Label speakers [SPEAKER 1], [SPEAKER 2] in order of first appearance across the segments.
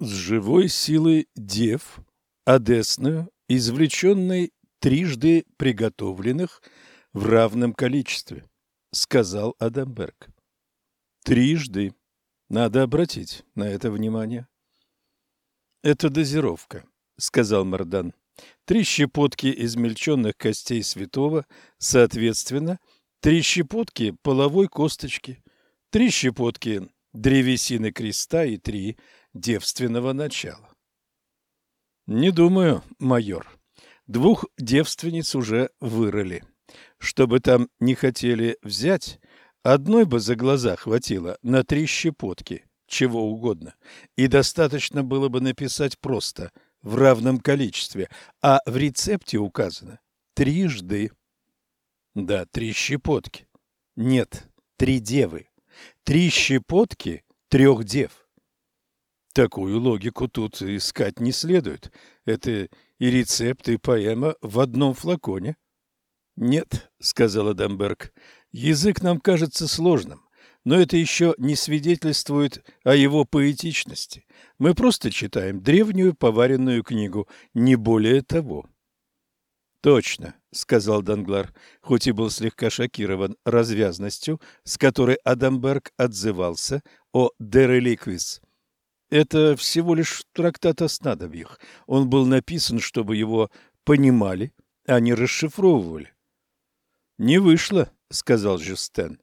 [SPEAKER 1] с живой силой дев, одесную, извлеченной трижды приготовленных в равном количестве, сказал Адамберг. Трижды. Надо обратить на это внимание. Это дозировка, сказал Мардан. Три щепотки измельченных костей святого, соответственно, три щепотки половой косточки, три щепотки древесины креста и три девственного начала. Не думаю, майор. Двух девственниц уже вырыли. Чтобы там не хотели взять, одной бы за глаза хватило на три щепотки, чего угодно, и достаточно было бы написать просто в равном количестве, а в рецепте указано трижды. Да, три щепотки. Нет, три девы. Три щепотки трех дев. Такую логику тут искать не следует. Это и рецепт, и поэма в одном флаконе. Нет, сказала Дамберг. Язык нам кажется сложным, но это еще не свидетельствует о его поэтичности. Мы просто читаем древнюю поваренную книгу, не более того. Точно, сказал Данглар, хоть и был слегка шокирован развязностью, с которой Адамберг отзывался о «Дереликвис». Это всего лишь трактат о снадобьях. Он был написан, чтобы его понимали, а не расшифровывали. «Не вышло», — сказал Жюстен.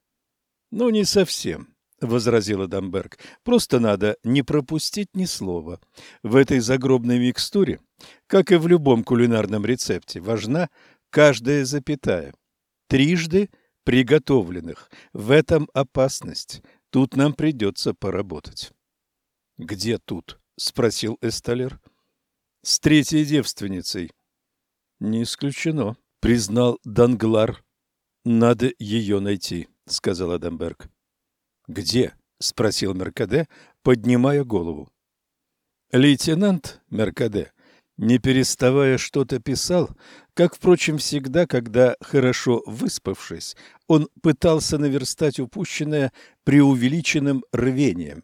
[SPEAKER 1] «Ну, не совсем», — возразил Адамберг. «Просто надо не пропустить ни слова. В этой загробной микстуре, как и в любом кулинарном рецепте, важна каждая запятая. Трижды приготовленных. В этом опасность. Тут нам придется поработать». «Где тут?» — спросил Эсталер. «С третьей девственницей». «Не исключено», — признал Данглар. «Надо ее найти», — сказал Адамберг. «Где?» — спросил Меркаде, поднимая голову. Лейтенант Меркаде, не переставая что-то писал, как, впрочем, всегда, когда, хорошо выспавшись, он пытался наверстать упущенное преувеличенным рвением.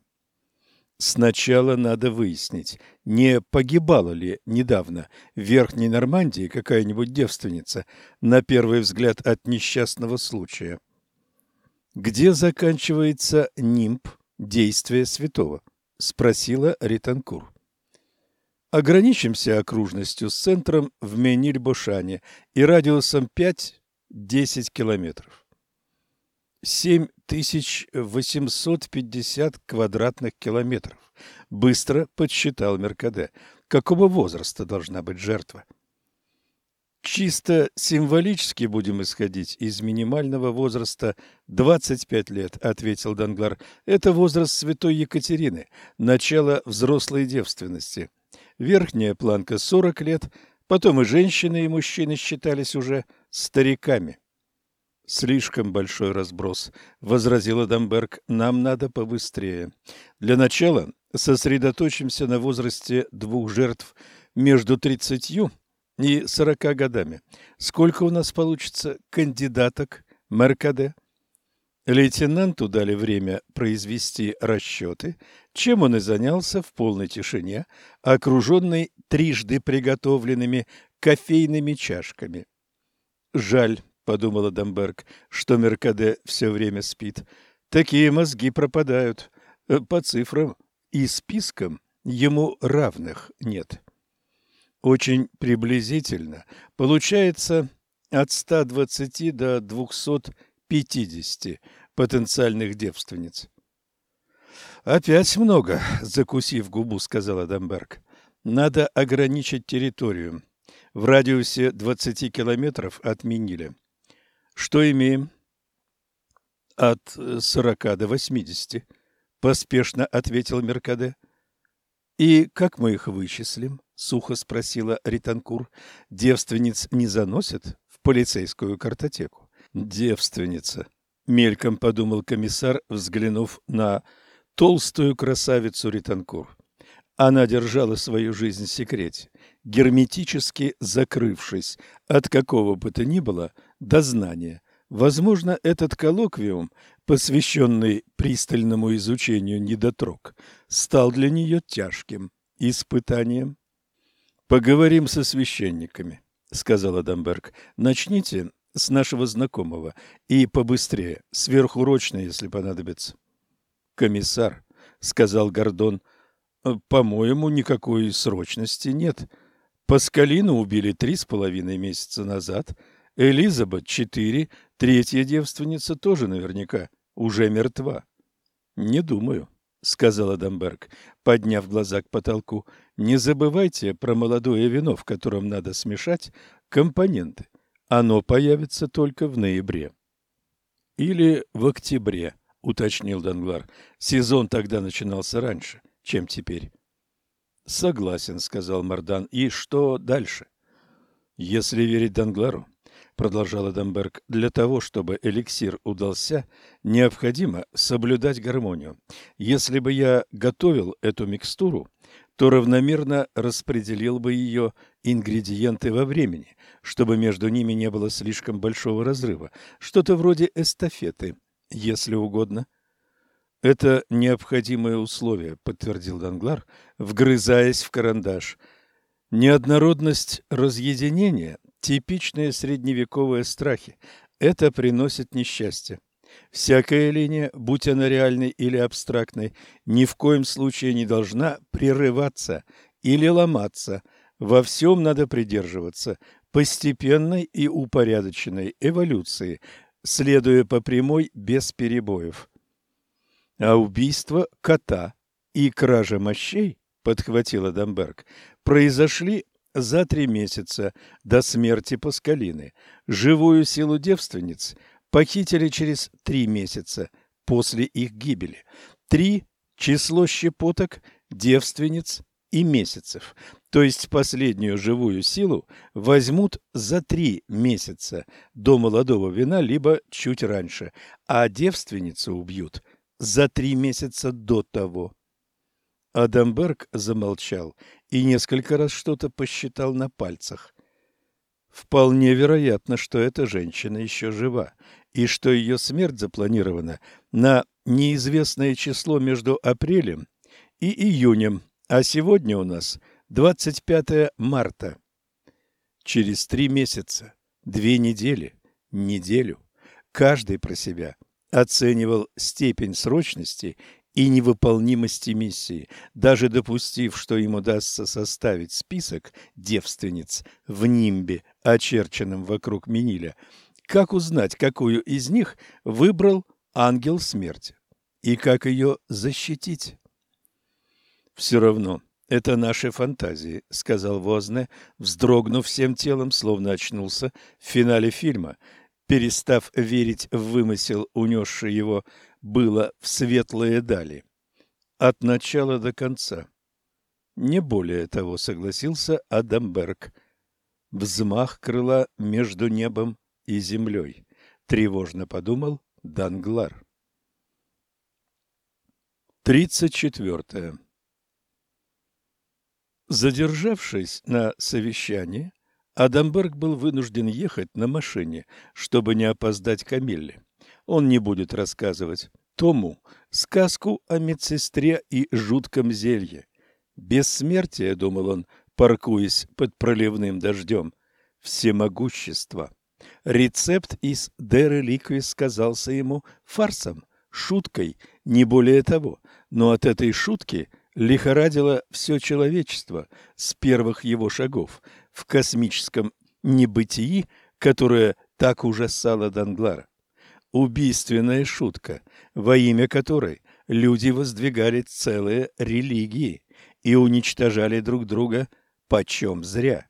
[SPEAKER 1] Сначала надо выяснить, не погибала ли недавно в Верхней Нормандии какая-нибудь девственница, на первый взгляд от несчастного случая. Где заканчивается нимб действия святого? спросила Ританкур. Ограничимся окружностью с центром в Мениль-Бошане и радиусом 5-10 километров. 7850 квадратных километров. Быстро подсчитал Меркаде. Какого возраста должна быть жертва? Чисто символически будем исходить из минимального возраста 25 лет, ответил Данглар. Это возраст святой Екатерины, начало взрослой девственности. Верхняя планка 40 лет, потом и женщины, и мужчины считались уже стариками. Слишком большой разброс, возразил Адамберг. Нам надо побыстрее. Для начала сосредоточимся на возрасте двух жертв между тридцатью и сорока годами. Сколько у нас получится кандидаток Меркаде? Лейтенанту дали время произвести расчеты, чем он и занялся в полной тишине, окруженный трижды приготовленными кофейными чашками. Жаль, — подумала Дамберг, — что Меркаде все время спит. Такие мозги пропадают. Э, по цифрам и спискам ему равных нет. Очень приблизительно. Получается от 120 до 250 потенциальных девственниц. «Опять много», — закусив губу, сказала Дамберг. «Надо ограничить территорию. В радиусе 20 километров от Миниля. Что имеем? От сорока до восьмидесяти, поспешно ответил Меркаде. И как мы их вычислим? сухо спросила Ританкур. Девственниц не заносят в полицейскую картотеку. Девственница, мельком подумал комиссар, взглянув на толстую красавицу Ританкур. Она держала свою жизнь в секрете, герметически закрывшись от какого бы то ни было дознания. Возможно, этот коллоквиум, посвященный пристальному изучению недотрог, стал для нее тяжким испытанием. Поговорим со священниками, сказал Адамберг. Начните с нашего знакомого и побыстрее, сверхурочно, если понадобится. Комиссар, сказал Гордон. По-моему, никакой срочности нет. Паскалину убили три с половиной месяца назад, Элизабет четыре, третья девственница тоже наверняка уже мертва. Не думаю, сказал Адамберг, подняв глаза к потолку. Не забывайте про молодое вино, в котором надо смешать компоненты. Оно появится только в ноябре. Или в октябре, уточнил Данглар. Сезон тогда начинался раньше, чем теперь. Согласен, сказал Мардан. И что дальше? Если верить Данглару, продолжал Адамберг, для того, чтобы эликсир удался, необходимо соблюдать гармонию. Если бы я готовил эту микстуру, то равномерно распределил бы ее ингредиенты во времени, чтобы между ними не было слишком большого разрыва, что-то вроде эстафеты, если угодно. Это необходимое условие, подтвердил Данглар, вгрызаясь в карандаш. Неоднородность разъединения Типичные средневековые страхи. Это приносит несчастье. Всякая линия, будь она реальной или абстрактной, ни в коем случае не должна прерываться или ломаться. Во всем надо придерживаться постепенной и упорядоченной эволюции, следуя по прямой без перебоев. А убийство кота и кража мощей, подхватила Дамберг, произошли за три месяца до смерти Паскалины. Живую силу девственниц похитили через три месяца после их гибели. Три – число щепоток, девственниц и месяцев. То есть последнюю живую силу возьмут за три месяца до молодого вина, либо чуть раньше, а девственницу убьют за три месяца до того. Адамберг замолчал и несколько раз что-то посчитал на пальцах. Вполне вероятно, что эта женщина еще жива, и что ее смерть запланирована на неизвестное число между апрелем и июнем, а сегодня у нас 25 марта. Через три месяца, две недели, неделю, каждый про себя оценивал степень срочности и невыполнимости миссии, даже допустив, что им удастся составить список девственниц в нимбе, очерченном вокруг Миниля, как узнать, какую из них выбрал ангел смерти? И как ее защитить? Все равно, это наши фантазии, сказал Возне, вздрогнув всем телом, словно очнулся в финале фильма, перестав верить в вымысел, унесший его было в светлые дали. От начала до конца. Не более того, согласился Адамберг. Взмах крыла между небом и землей. Тревожно подумал Данглар. Тридцать четвертое. Задержавшись на совещании, Адамберг был вынужден ехать на машине, чтобы не опоздать к Амилле он не будет рассказывать Тому сказку о медсестре и жутком зелье. Бессмертие, думал он, паркуясь под проливным дождем, всемогущество. Рецепт из Деры Ликвис казался ему фарсом, шуткой, не более того, но от этой шутки лихорадило все человечество с первых его шагов в космическом небытии, которое так ужасало Данглара убийственная шутка, во имя которой люди воздвигали целые религии и уничтожали друг друга почем зря.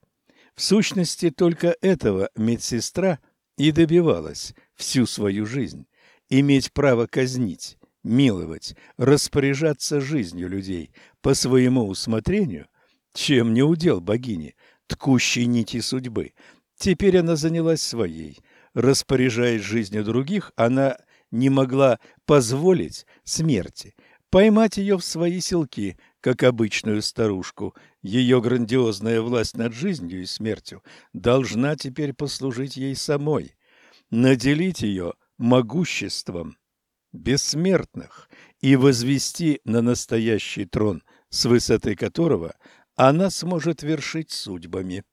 [SPEAKER 1] В сущности, только этого медсестра и добивалась всю свою жизнь – иметь право казнить, миловать, распоряжаться жизнью людей по своему усмотрению, чем не удел богини, ткущей нити судьбы. Теперь она занялась своей – распоряжаясь жизнью других, она не могла позволить смерти поймать ее в свои селки, как обычную старушку. Ее грандиозная власть над жизнью и смертью должна теперь послужить ей самой, наделить ее могуществом бессмертных и возвести на настоящий трон, с высоты которого она сможет вершить судьбами.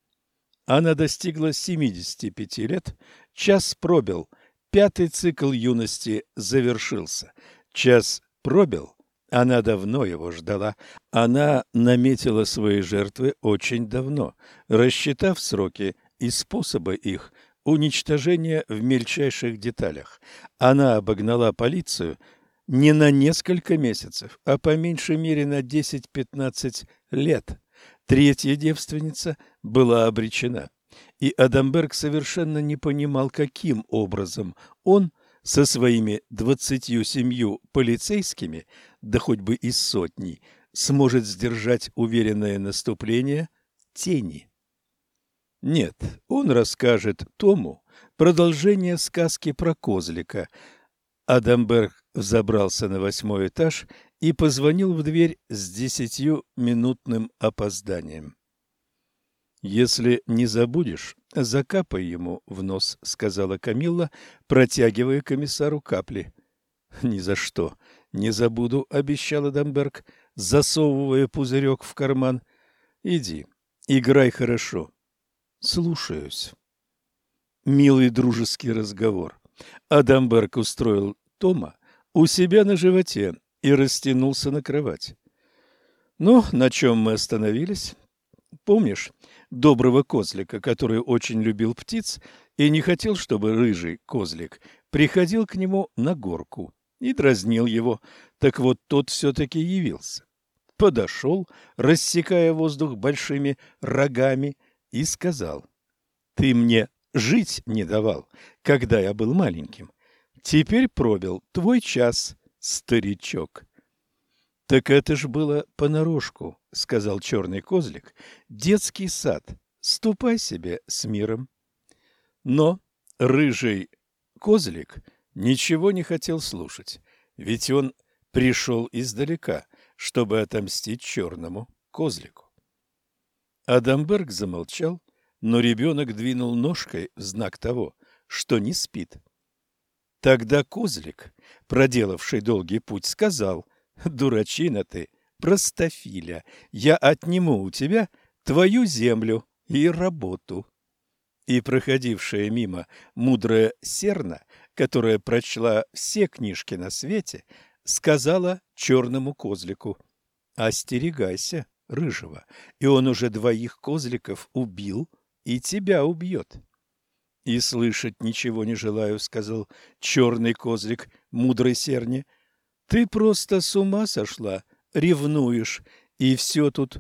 [SPEAKER 1] Она достигла 75 лет, час пробил, пятый цикл юности завершился. Час пробил, она давно его ждала. Она наметила свои жертвы очень давно, рассчитав сроки и способы их уничтожения в мельчайших деталях. Она обогнала полицию не на несколько месяцев, а по меньшей мере на 10-15 лет. Третья девственница была обречена, и Адамберг совершенно не понимал, каким образом он со своими двадцатью семью полицейскими, да хоть бы из сотни, сможет сдержать уверенное наступление тени. Нет, он расскажет Тому продолжение сказки про козлика. Адамберг взобрался на восьмой этаж и позвонил в дверь с десятью минутным опозданием. «Если не забудешь, закапай ему в нос», — сказала Камилла, протягивая комиссару капли. «Ни за что. Не забуду», — обещал Дамберг, засовывая пузырек в карман. «Иди, играй хорошо». «Слушаюсь». Милый дружеский разговор. Адамберг устроил Тома у себя на животе и растянулся на кровать. «Ну, на чем мы остановились? Помнишь доброго козлика, который очень любил птиц и не хотел, чтобы рыжий козлик приходил к нему на горку и дразнил его? Так вот, тот все-таки явился. Подошел, рассекая воздух большими рогами, и сказал, «Ты мне жить не давал, когда я был маленьким. Теперь пробил твой час, старичок. Так это ж было понарошку, сказал черный козлик. Детский сад. Ступай себе с миром. Но рыжий козлик ничего не хотел слушать, ведь он пришел издалека, чтобы отомстить черному козлику. Адамберг замолчал, но ребенок двинул ножкой в знак того, что не спит. Тогда козлик, проделавший долгий путь, сказал, «Дурачина ты, простофиля, я отниму у тебя твою землю и работу». И проходившая мимо мудрая серна, которая прочла все книжки на свете, сказала черному козлику, «Остерегайся, рыжего, и он уже двоих козликов убил и тебя убьет». — И слышать ничего не желаю, — сказал черный козлик мудрой серни. — Ты просто с ума сошла, ревнуешь, и все тут.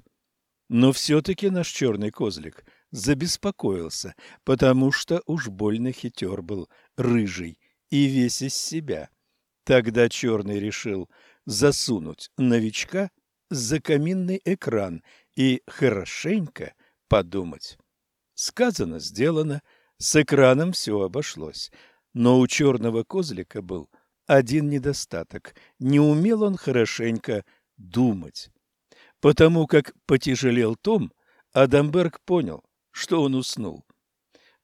[SPEAKER 1] Но все-таки наш черный козлик забеспокоился, потому что уж больно хитер был, рыжий и весь из себя. Тогда черный решил засунуть новичка за каминный экран и хорошенько подумать. Сказано, сделано — с экраном все обошлось, но у черного козлика был один недостаток. Не умел он хорошенько думать. Потому как потяжелел Том, Адамберг понял, что он уснул.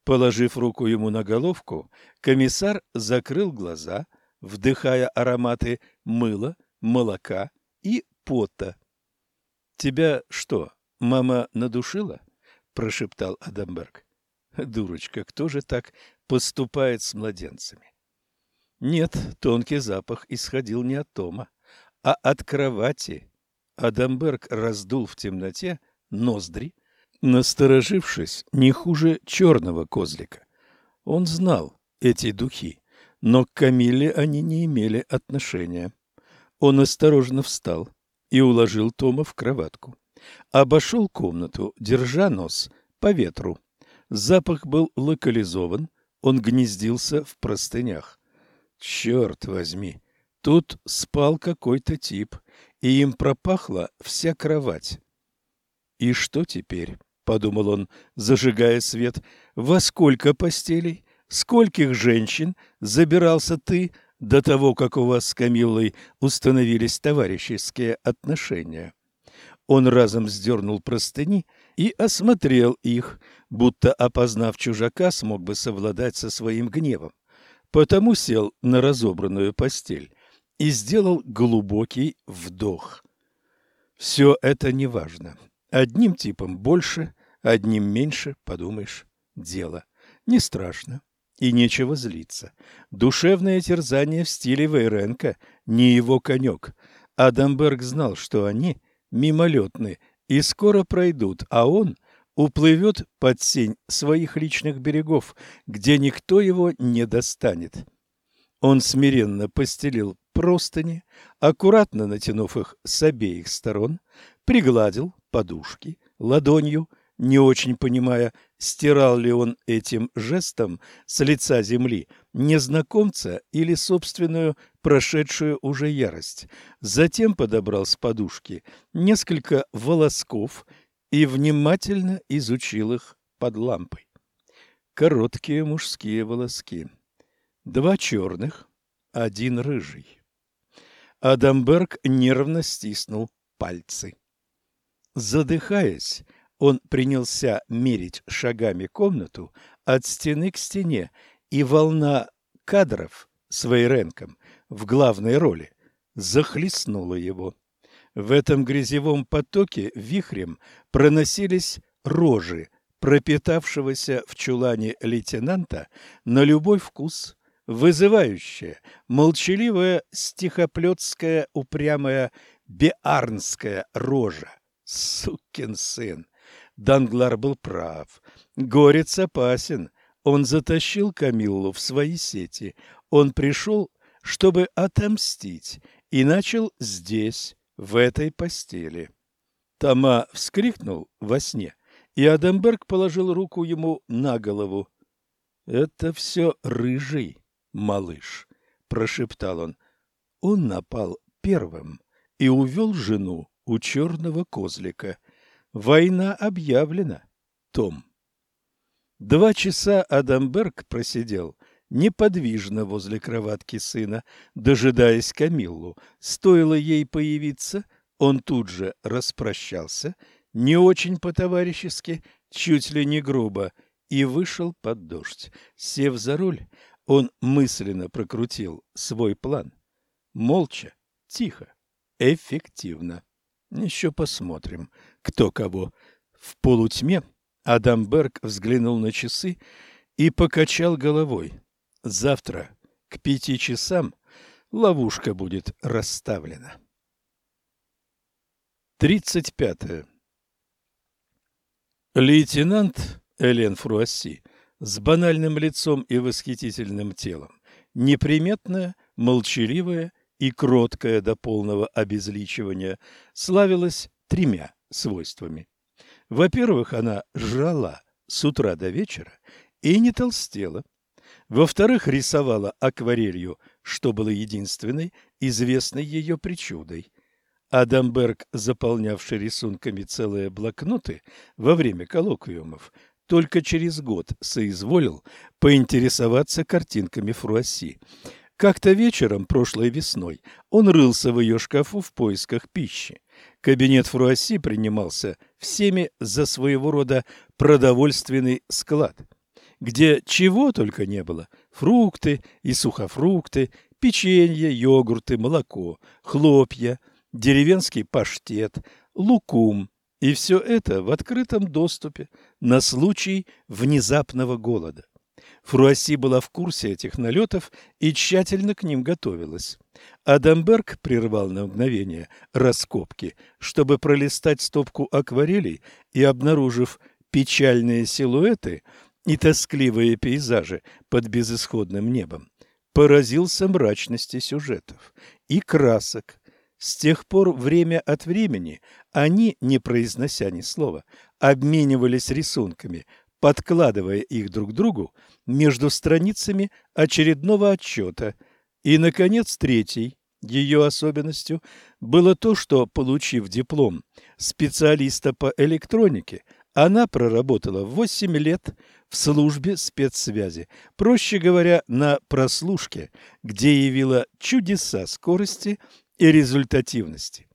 [SPEAKER 1] Положив руку ему на головку, комиссар закрыл глаза, вдыхая ароматы мыла, молока и пота. «Тебя что, мама надушила?» – прошептал Адамберг. Дурочка, кто же так поступает с младенцами? Нет, тонкий запах исходил не от Тома, а от кровати. Адамберг раздул в темноте ноздри, насторожившись не хуже черного козлика. Он знал эти духи, но к Камиле они не имели отношения. Он осторожно встал и уложил Тома в кроватку. Обошел комнату, держа нос по ветру. Запах был локализован, он гнездился в простынях. Черт возьми, тут спал какой-то тип, и им пропахла вся кровать. «И что теперь?» — подумал он, зажигая свет. «Во сколько постелей, скольких женщин забирался ты до того, как у вас с Камиллой установились товарищеские отношения?» Он разом сдернул простыни и осмотрел их, будто, опознав чужака, смог бы совладать со своим гневом. Потому сел на разобранную постель и сделал глубокий вдох. Все это неважно. Одним типом больше, одним меньше, подумаешь, дело. Не страшно и нечего злиться. Душевное терзание в стиле Вейренко не его конек. Адамберг знал, что они мимолетны и скоро пройдут, а он уплывет под сень своих личных берегов, где никто его не достанет. Он смиренно постелил простыни, аккуратно натянув их с обеих сторон, пригладил подушки ладонью, не очень понимая, стирал ли он этим жестом с лица земли незнакомца или собственную прошедшую уже ярость. Затем подобрал с подушки несколько волосков и внимательно изучил их под лампой. Короткие мужские волоски. Два черных, один рыжий. Адамберг нервно стиснул пальцы. Задыхаясь, он принялся мерить шагами комнату от стены к стене, и волна кадров с Вейренком в главной роли захлестнула его. В этом грязевом потоке вихрем проносились рожи пропитавшегося в чулане лейтенанта на любой вкус вызывающая, молчаливая стихоплетская упрямая беарнская рожа. Сукин сын! Данглар был прав. Горец опасен. Он затащил Камиллу в свои сети. Он пришел, чтобы отомстить, и начал здесь, в этой постели. Тома вскрикнул во сне, и Адамберг положил руку ему на голову. «Это все рыжий малыш», — прошептал он. Он напал первым и увел жену у черного козлика. Война объявлена, Том. Два часа Адамберг просидел неподвижно возле кроватки сына, дожидаясь Камиллу. Стоило ей появиться, он тут же распрощался, не очень по-товарищески, чуть ли не грубо, и вышел под дождь. Сев за руль, он мысленно прокрутил свой план. Молча, тихо, эффективно. Еще посмотрим, кто кого. В полутьме Адамберг взглянул на часы и покачал головой. Завтра к пяти часам ловушка будет расставлена. Тридцать пятое. Лейтенант Элен Фруасси с банальным лицом и восхитительным телом, неприметная, молчаливая и кроткая до полного обезличивания, славилась тремя свойствами. Во-первых, она жрала с утра до вечера и не толстела. Во-вторых, рисовала акварелью, что было единственной известной ее причудой. Адамберг, заполнявший рисунками целые блокноты во время коллоквиумов, только через год соизволил поинтересоваться картинками Фруасси. Как-то вечером прошлой весной он рылся в ее шкафу в поисках пищи. Кабинет Фруасси принимался всеми за своего рода продовольственный склад, где чего только не было – фрукты и сухофрукты, печенье, йогурты, молоко, хлопья, деревенский паштет, лукум, и все это в открытом доступе на случай внезапного голода. Фруасси была в курсе этих налетов и тщательно к ним готовилась. Адамберг прервал на мгновение раскопки, чтобы пролистать стопку акварелей и, обнаружив печальные силуэты и тоскливые пейзажи под безысходным небом, поразился мрачности сюжетов и красок, с тех пор время от времени они, не произнося ни слова, обменивались рисунками, подкладывая их друг другу между страницами очередного отчета. И, наконец, третий ее особенностью было то, что, получив диплом специалиста по электронике, она проработала 8 лет в службе спецсвязи, проще говоря, на прослушке, где явила чудеса скорости и результативности.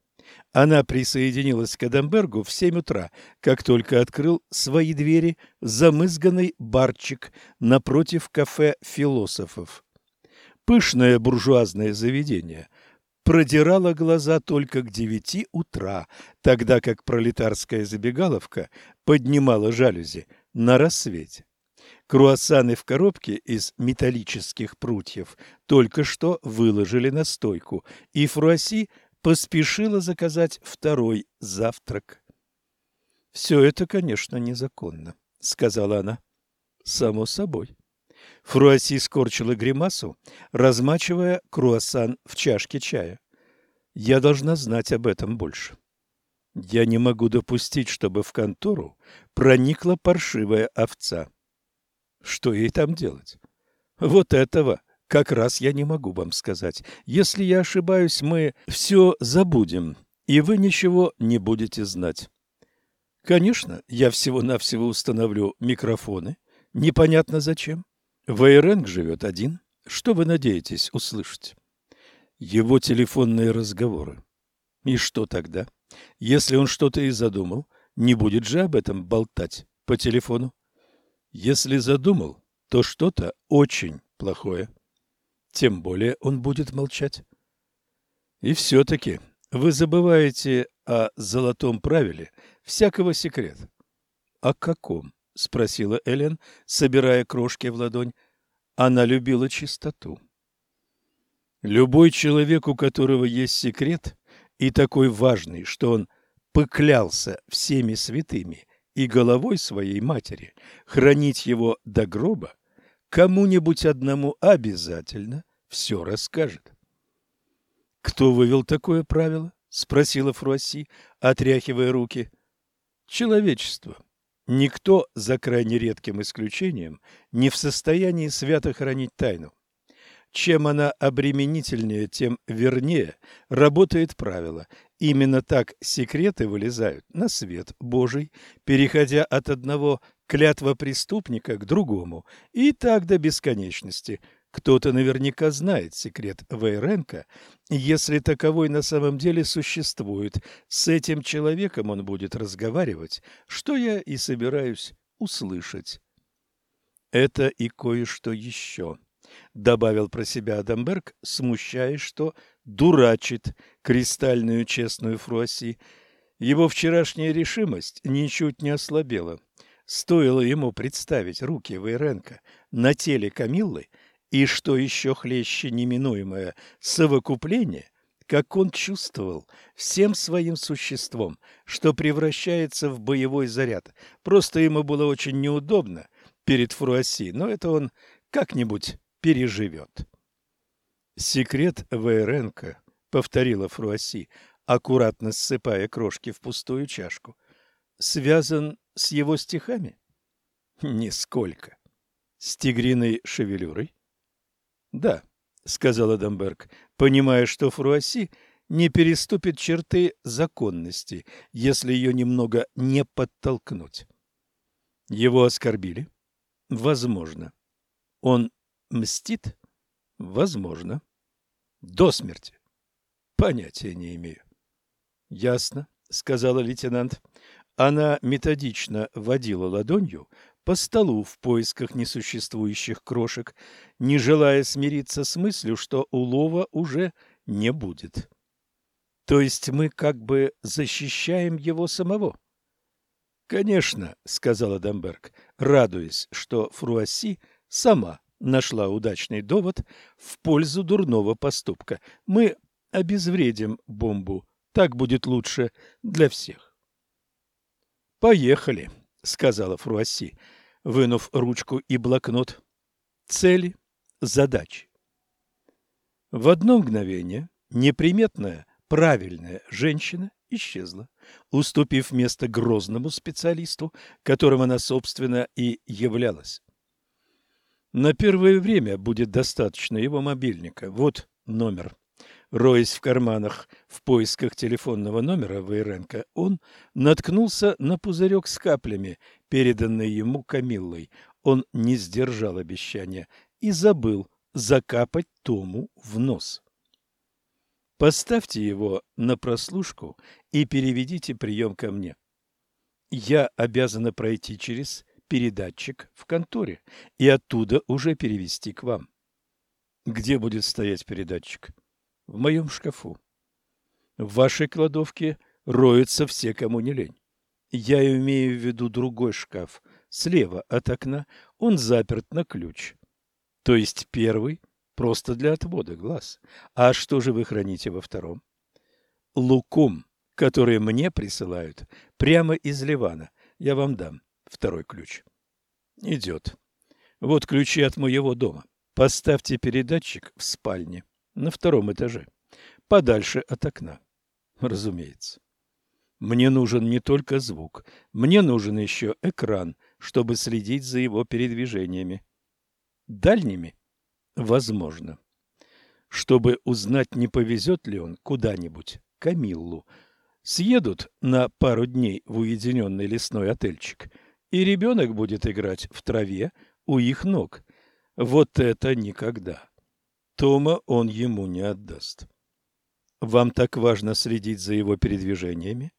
[SPEAKER 1] Она присоединилась к Эдембергу в семь утра, как только открыл свои двери замызганный барчик напротив кафе философов. Пышное буржуазное заведение продирала глаза только к девяти утра, тогда как пролетарская забегаловка поднимала жалюзи на рассвете. Круассаны в коробке из металлических прутьев только что выложили на стойку, и Фруасси поспешила заказать второй завтрак. «Все это, конечно, незаконно», — сказала она. «Само собой». Фруасси скорчила гримасу, размачивая круассан в чашке чая. «Я должна знать об этом больше. Я не могу допустить, чтобы в контору проникла паршивая овца. Что ей там делать? Вот этого как раз я не могу вам сказать. Если я ошибаюсь, мы все забудем, и вы ничего не будете знать. Конечно, я всего-навсего установлю микрофоны. Непонятно зачем. Вейренг живет один. Что вы надеетесь услышать? Его телефонные разговоры. И что тогда? Если он что-то и задумал, не будет же об этом болтать по телефону. Если задумал, то что-то очень плохое. Тем более он будет молчать. И все-таки вы забываете о золотом правиле всякого секрета. — О каком? — спросила Элен, собирая крошки в ладонь. Она любила чистоту. Любой человек, у которого есть секрет, и такой важный, что он поклялся всеми святыми и головой своей матери хранить его до гроба, кому-нибудь одному обязательно все расскажет. Кто вывел такое правило? спросила Фруасси, отряхивая руки. Человечество. Никто, за крайне редким исключением, не в состоянии свято хранить тайну. Чем она обременительнее, тем вернее работает правило. Именно так секреты вылезают на свет Божий, переходя от одного клятва преступника к другому, и так до бесконечности – кто-то наверняка знает секрет Вейренко, если таковой на самом деле существует. С этим человеком он будет разговаривать, что я и собираюсь услышать. Это и кое-что еще, — добавил про себя Адамберг, смущаясь, что дурачит кристальную честную Фруасси. Его вчерашняя решимость ничуть не ослабела. Стоило ему представить руки Вейренко на теле Камиллы, и, что еще хлеще неминуемое совокупление, как он чувствовал всем своим существом, что превращается в боевой заряд. Просто ему было очень неудобно перед Фруасси, но это он как-нибудь переживет. «Секрет Вейренко», — повторила Фруасси, аккуратно ссыпая крошки в пустую чашку, — «связан с его стихами?» «Нисколько». «С тигриной шевелюрой?» Да, сказал Адамберг, понимая, что Фруасси не переступит черты законности, если ее немного не подтолкнуть. Его оскорбили? Возможно. Он мстит? Возможно. До смерти? Понятия не имею. Ясно, сказала лейтенант. Она методично водила ладонью по столу в поисках несуществующих крошек, не желая смириться с мыслью, что улова уже не будет. То есть мы как бы защищаем его самого? Конечно, сказала Дамберг, радуясь, что Фруасси сама нашла удачный довод в пользу дурного поступка. Мы обезвредим бомбу. Так будет лучше для всех. Поехали. — сказала Фруасси, вынув ручку и блокнот. «Цели, задачи». В одно мгновение неприметная, правильная женщина исчезла, уступив место грозному специалисту, которым она, собственно, и являлась. На первое время будет достаточно его мобильника. Вот номер. Роясь в карманах в поисках телефонного номера Вейренко, он наткнулся на пузырек с каплями, переданный ему Камиллой. Он не сдержал обещания и забыл закапать Тому в нос. Поставьте его на прослушку и переведите прием ко мне. Я обязана пройти через передатчик в конторе и оттуда уже перевести к вам. Где будет стоять передатчик? В моем шкафу. В вашей кладовке роются все, кому не лень. Я имею в виду другой шкаф, слева от окна, он заперт на ключ. То есть первый просто для отвода глаз. А что же вы храните во втором? Лукум, который мне присылают прямо из Ливана. Я вам дам второй ключ. Идет. Вот ключи от моего дома. Поставьте передатчик в спальне на втором этаже, подальше от окна. Разумеется. Мне нужен не только звук, мне нужен еще экран, чтобы следить за его передвижениями. Дальними? Возможно. Чтобы узнать, не повезет ли он куда-нибудь Камиллу. Съедут на пару дней в уединенный лесной отельчик, и ребенок будет играть в траве у их ног. Вот это никогда. Тома он ему не отдаст. Вам так важно следить за его передвижениями?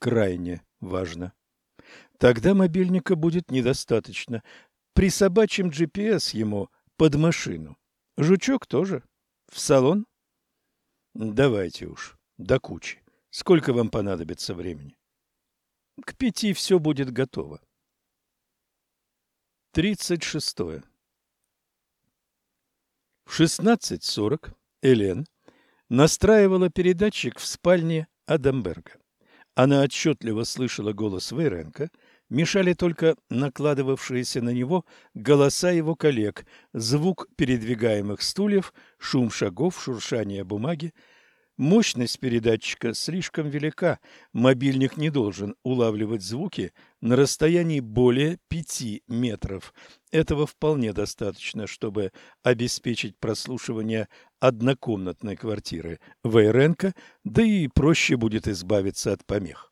[SPEAKER 1] Крайне важно. Тогда мобильника будет недостаточно. При собачьем GPS ему под машину. Жучок тоже. В салон? Давайте уж, до кучи. Сколько вам понадобится времени? К пяти все будет готово. Тридцать шестое. В 16.40 Элен настраивала передатчик в спальне Адамберга. Она отчетливо слышала голос Вейренко, мешали только накладывавшиеся на него голоса его коллег, звук передвигаемых стульев, шум шагов, шуршание бумаги, Мощность передатчика слишком велика, мобильник не должен улавливать звуки на расстоянии более 5 метров. Этого вполне достаточно, чтобы обеспечить прослушивание однокомнатной квартиры Вейренко, да и проще будет избавиться от помех.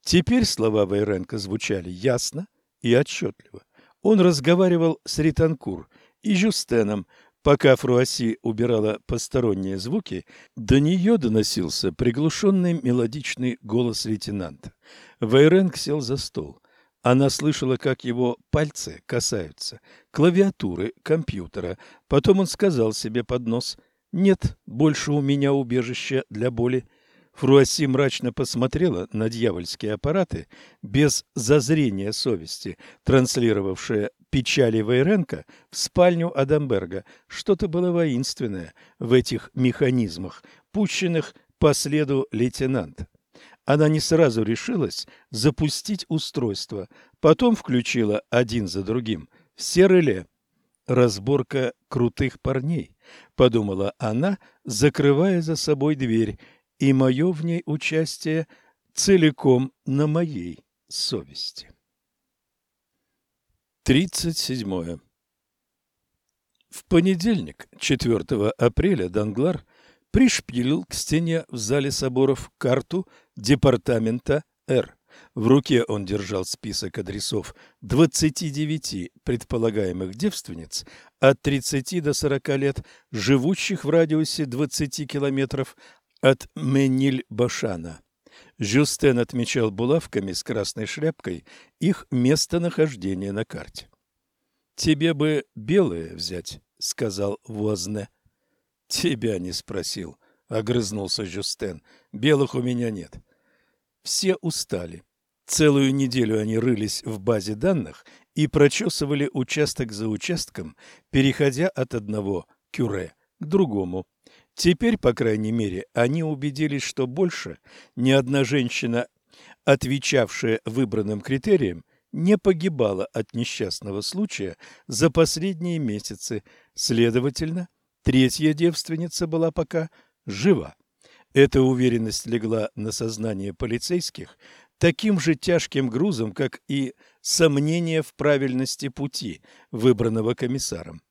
[SPEAKER 1] Теперь слова Вейренко звучали ясно и отчетливо. Он разговаривал с Ританкур и Жюстеном, Пока Фруасси убирала посторонние звуки, до нее доносился приглушенный мелодичный голос лейтенанта. Вейренг сел за стол. Она слышала, как его пальцы касаются клавиатуры компьютера. Потом он сказал себе под нос «Нет больше у меня убежища для боли». Фруасси мрачно посмотрела на дьявольские аппараты, без зазрения совести, транслировавшие печали Вейренко в спальню Адамберга. Что-то было воинственное в этих механизмах, пущенных по следу лейтенанта. Она не сразу решилась запустить устройство, потом включила один за другим все реле. «Разборка крутых парней», — подумала она, закрывая за собой дверь и мое в ней участие целиком на моей совести. 37. В понедельник, 4 апреля, Данглар пришпилил к стене в зале соборов карту департамента Р. В руке он держал список адресов 29 предполагаемых девственниц от 30 до 40 лет, живущих в радиусе 20 километров от Мениль-Башана. Жюстен отмечал булавками с красной шляпкой их местонахождение на карте. «Тебе бы белые взять», — сказал Возне. «Тебя не спросил», — огрызнулся Жюстен. «Белых у меня нет». Все устали. Целую неделю они рылись в базе данных и прочесывали участок за участком, переходя от одного кюре к другому. Теперь, по крайней мере, они убедились, что больше ни одна женщина, отвечавшая выбранным критериям, не погибала от несчастного случая за последние месяцы. Следовательно, третья девственница была пока жива. Эта уверенность легла на сознание полицейских таким же тяжким грузом, как и сомнение в правильности пути, выбранного комиссаром.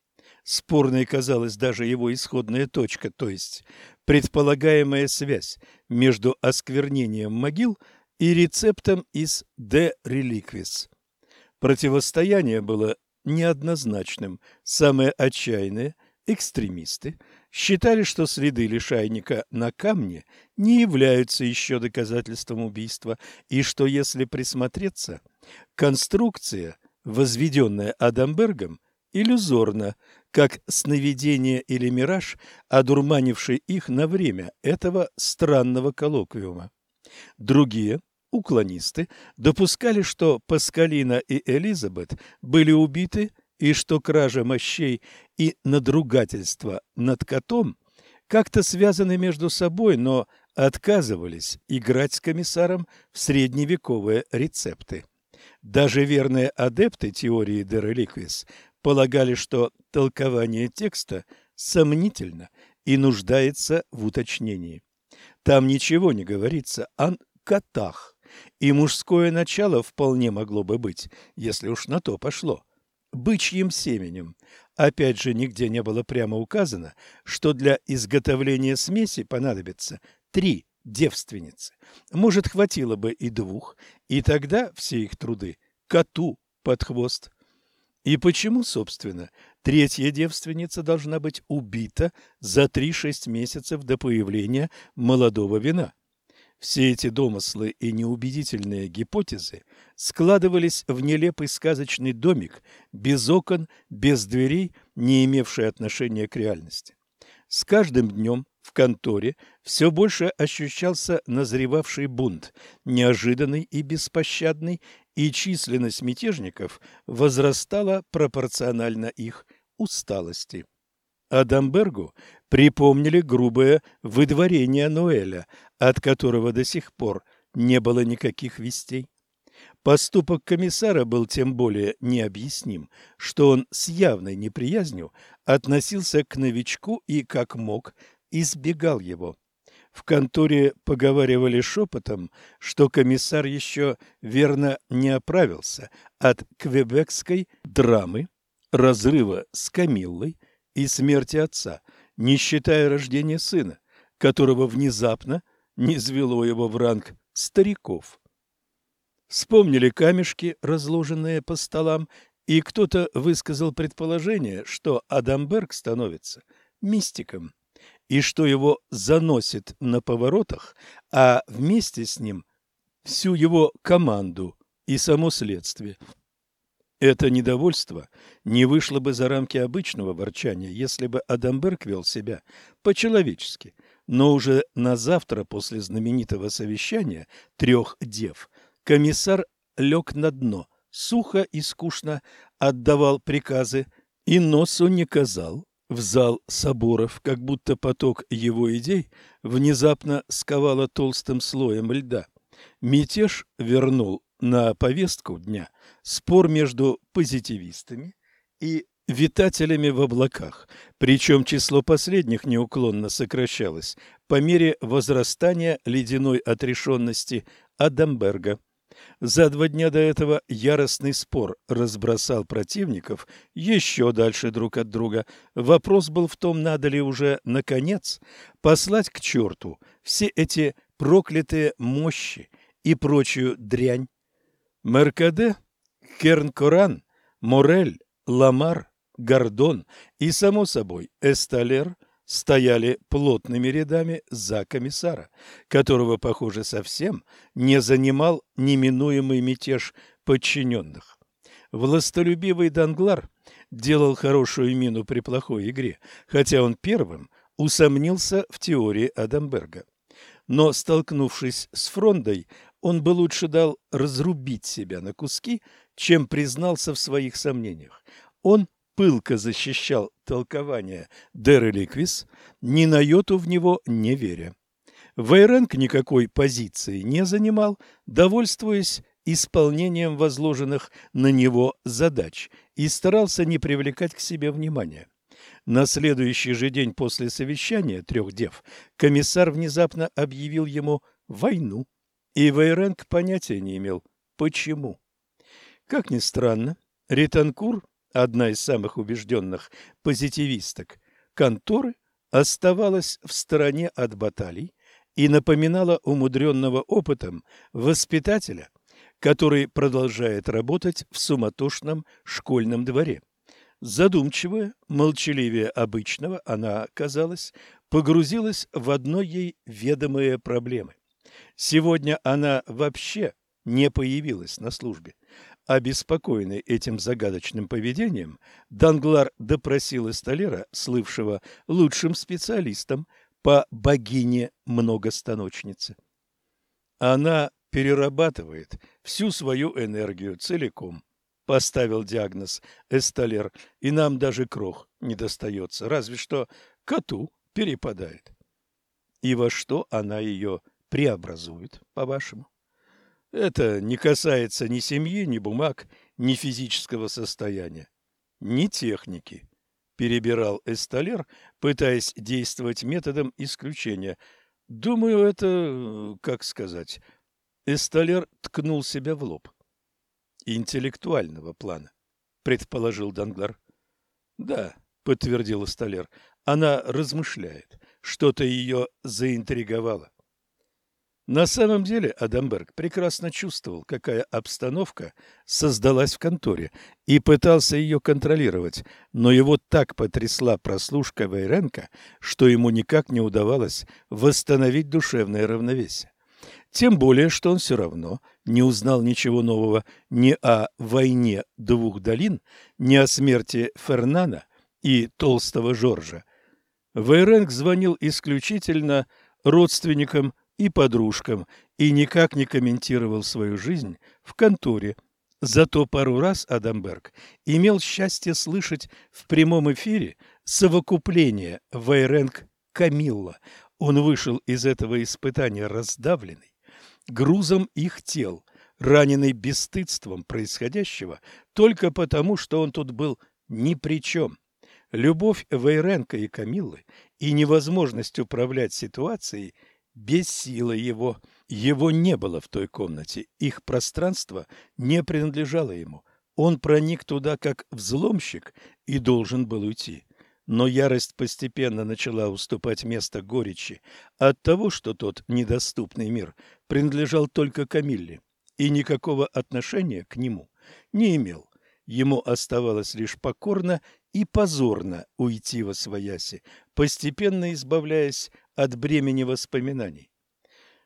[SPEAKER 1] Спорной казалась даже его исходная точка, то есть предполагаемая связь между осквернением могил и рецептом из «De Reliquis». Противостояние было неоднозначным. Самые отчаянные экстремисты считали, что следы лишайника на камне не являются еще доказательством убийства, и что, если присмотреться, конструкция, возведенная Адамбергом, иллюзорна, как сновидение или мираж, одурманивший их на время этого странного коллоквиума. Другие, уклонисты, допускали, что Паскалина и Элизабет были убиты и что кража мощей и надругательство над котом как-то связаны между собой, но отказывались играть с комиссаром в средневековые рецепты. Даже верные адепты теории Дереликвис полагали, что толкование текста сомнительно и нуждается в уточнении. Там ничего не говорится о котах, и мужское начало вполне могло бы быть, если уж на то пошло, бычьим семенем. Опять же, нигде не было прямо указано, что для изготовления смеси понадобится три девственницы. Может, хватило бы и двух, и тогда все их труды коту под хвост. И почему, собственно, третья девственница должна быть убита за 3-6 месяцев до появления молодого вина? Все эти домыслы и неубедительные гипотезы складывались в нелепый сказочный домик, без окон, без дверей, не имевший отношения к реальности. С каждым днем в конторе все больше ощущался назревавший бунт, неожиданный и беспощадный, и численность мятежников возрастала пропорционально их усталости. Адамбергу припомнили грубое выдворение Ноэля, от которого до сих пор не было никаких вестей. Поступок комиссара был тем более необъясним, что он с явной неприязнью относился к новичку и, как мог, избегал его. В конторе поговаривали шепотом, что комиссар еще верно не оправился от квебекской драмы, разрыва с Камиллой и смерти отца, не считая рождения сына, которого внезапно низвело его в ранг стариков. Вспомнили камешки, разложенные по столам, и кто-то высказал предположение, что Адамберг становится мистиком, и что его заносит на поворотах, а вместе с ним всю его команду и само следствие. Это недовольство не вышло бы за рамки обычного ворчания, если бы Адамберг вел себя по-человечески, но уже на завтра после знаменитого совещания трех дев комиссар лег на дно, сухо и скучно отдавал приказы и носу не казал в зал соборов, как будто поток его идей внезапно сковало толстым слоем льда. Мятеж вернул на повестку дня спор между позитивистами и витателями в облаках, причем число последних неуклонно сокращалось по мере возрастания ледяной отрешенности Адамберга. За два дня до этого яростный спор разбросал противников еще дальше друг от друга. Вопрос был в том, надо ли уже, наконец, послать к черту все эти проклятые мощи и прочую дрянь. Меркаде, Керн-Коран, Морель, Ламар, Гордон и, само собой, Эсталер – стояли плотными рядами за комиссара, которого, похоже, совсем не занимал неминуемый мятеж подчиненных. Властолюбивый Данглар делал хорошую мину при плохой игре, хотя он первым усомнился в теории Адамберга. Но, столкнувшись с Фрондой, он бы лучше дал разрубить себя на куски, чем признался в своих сомнениях. Он пылко защищал толкование Дереликвис, ни на йоту в него не веря. Вейренг никакой позиции не занимал, довольствуясь исполнением возложенных на него задач и старался не привлекать к себе внимания. На следующий же день после совещания трех дев комиссар внезапно объявил ему войну, и Вейренг понятия не имел, почему. Как ни странно, Ританкур одна из самых убежденных позитивисток конторы, оставалась в стороне от баталий и напоминала умудренного опытом воспитателя, который продолжает работать в суматошном школьном дворе. Задумчивая, молчаливее обычного, она, казалось, погрузилась в одно ей ведомые проблемы. Сегодня она вообще не появилась на службе. Обеспокоенный этим загадочным поведением, Данглар допросил Эсталера, слывшего лучшим специалистом по богине-многостаночнице. Она перерабатывает всю свою энергию целиком, поставил диагноз Эсталер, и нам даже крох не достается, разве что коту перепадает. И во что она ее преобразует, по-вашему? Это не касается ни семьи, ни бумаг, ни физического состояния, ни техники, перебирал Эсталер, пытаясь действовать методом исключения. Думаю, это, как сказать, Эсталер ткнул себя в лоб. Интеллектуального плана, предположил Данглар. Да, подтвердил Эсталер. Она размышляет, что-то ее заинтриговало. На самом деле Адамберг прекрасно чувствовал, какая обстановка создалась в конторе, и пытался ее контролировать, но его так потрясла прослушка Вейренко, что ему никак не удавалось восстановить душевное равновесие. Тем более, что он все равно не узнал ничего нового ни о войне двух долин, ни о смерти Фернана и толстого Жоржа. Вейренг звонил исключительно родственникам и подружкам и никак не комментировал свою жизнь в конторе. Зато пару раз Адамберг имел счастье слышать в прямом эфире совокупление Вейренг Камилла. Он вышел из этого испытания раздавленный грузом их тел, раненый бесстыдством происходящего только потому, что он тут был ни при чем. Любовь Вейренко и Камиллы и невозможность управлять ситуацией – бесило его. Его не было в той комнате, их пространство не принадлежало ему. Он проник туда как взломщик и должен был уйти. Но ярость постепенно начала уступать место горечи от того, что тот недоступный мир принадлежал только Камилле и никакого отношения к нему не имел. Ему оставалось лишь покорно и позорно уйти во свояси, постепенно избавляясь от бремени воспоминаний.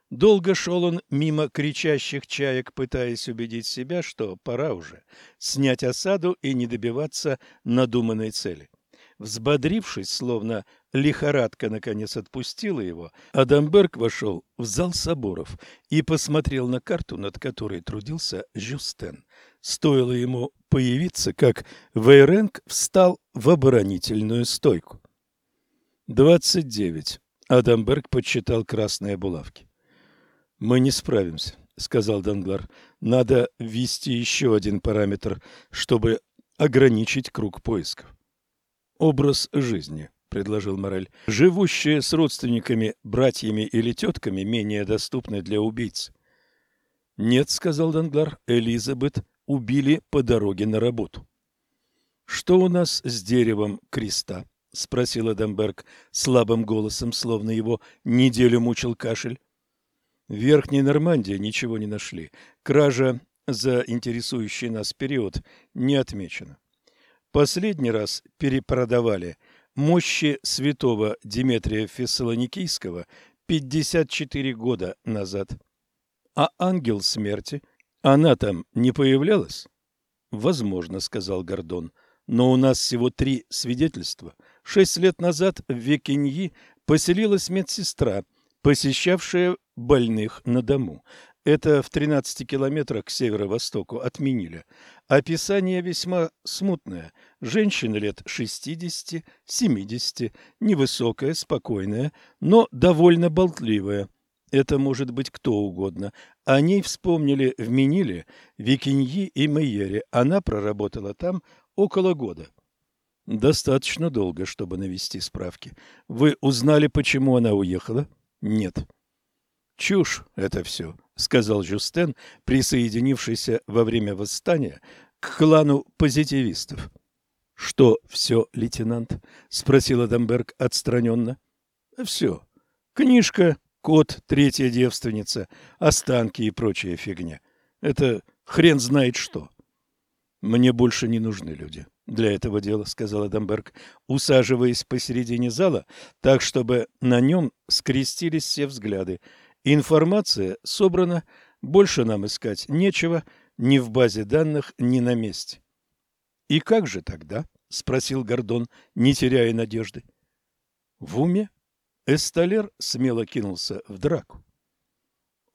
[SPEAKER 1] Долго шел он мимо кричащих чаек, пытаясь убедить себя, что пора уже снять осаду и не добиваться надуманной цели. Взбодрившись, словно лихорадка наконец отпустила его, Адамберг вошел в зал соборов и посмотрел на карту, над которой трудился Жюстен. Стоило ему появиться, как Вейренг встал в оборонительную стойку. Двадцать девять. Адамберг подсчитал красные булавки. «Мы не справимся», — сказал Данглар. «Надо ввести еще один параметр, чтобы ограничить круг поисков». «Образ жизни», — предложил Морель. «Живущие с родственниками, братьями или тетками менее доступны для убийц». «Нет», — сказал Данглар, — «Элизабет убили по дороге на работу». «Что у нас с деревом креста?» — спросил Эдемберг слабым голосом, словно его неделю мучил кашель. В Верхней Нормандии ничего не нашли. Кража за интересующий нас период не отмечена. Последний раз перепродавали мощи святого Димитрия Фессалоникийского 54 года назад. А ангел смерти, она там не появлялась? Возможно, сказал Гордон, но у нас всего три свидетельства – Шесть лет назад в Векиньи поселилась медсестра, посещавшая больных на дому. Это в 13 километрах к северо-востоку от Миниля. Описание весьма смутное. Женщина лет 60-70, невысокая, спокойная, но довольно болтливая. Это может быть кто угодно. О ней вспомнили в Миниле, Викиньи и Мейере. Она проработала там около года. Достаточно долго, чтобы навести справки. Вы узнали, почему она уехала? Нет. Чушь это все, сказал Жюстен, присоединившийся во время восстания к клану позитивистов. Что все, лейтенант? спросил Адамберг отстраненно. Все. Книжка, кот, третья девственница, останки и прочая фигня. Это хрен знает что. Мне больше не нужны люди для этого дела, сказал Адамберг, усаживаясь посередине зала, так чтобы на нем скрестились все взгляды. Информация собрана, больше нам искать нечего. ни в базе данных, ни на месте. «И как же тогда?» — спросил Гордон, не теряя надежды. «В уме?» Эсталер смело кинулся в драку.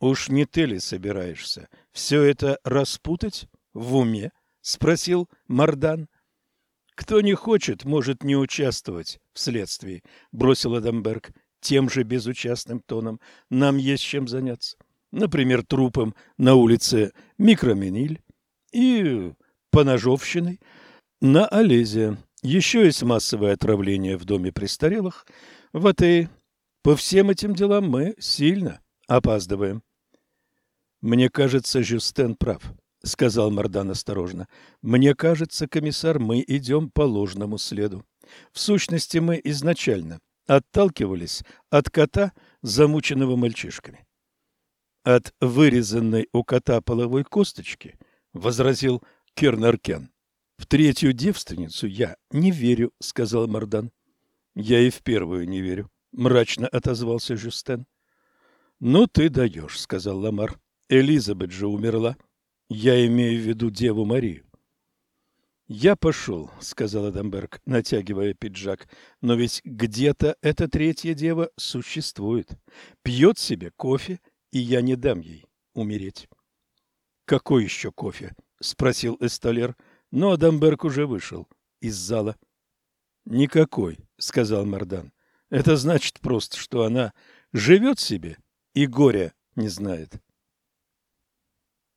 [SPEAKER 1] «Уж не ты ли собираешься все это распутать в уме?» — спросил Мардан. «Кто не хочет, может не участвовать в следствии», — бросил Адамберг тем же безучастным тоном. «Нам есть чем заняться. Например, трупом на улице Микромениль и поножовщиной на Олезе. Еще есть массовое отравление в доме престарелых в Атее. По всем этим делам мы сильно опаздываем». «Мне кажется, Жюстен прав», — сказал Мардан осторожно. «Мне кажется, комиссар, мы идем по ложному следу. В сущности, мы изначально отталкивались от кота, замученного мальчишками». «От вырезанной у кота половой косточки», — возразил Кернаркен. «В третью девственницу я не верю», — сказал Мардан. «Я и в первую не верю», — мрачно отозвался Жюстен. «Ну ты даешь», — сказал Ламар. «Элизабет же умерла». Я имею в виду Деву Марию. «Я пошел», — сказал Адамберг, натягивая пиджак, — «но ведь где-то эта третья дева существует. Пьет себе кофе, и я не дам ей умереть». «Какой еще кофе?» — спросил Эсталер, но Адамберг уже вышел из зала. «Никакой», — сказал Мардан. «Это значит просто, что она живет себе и горя не знает».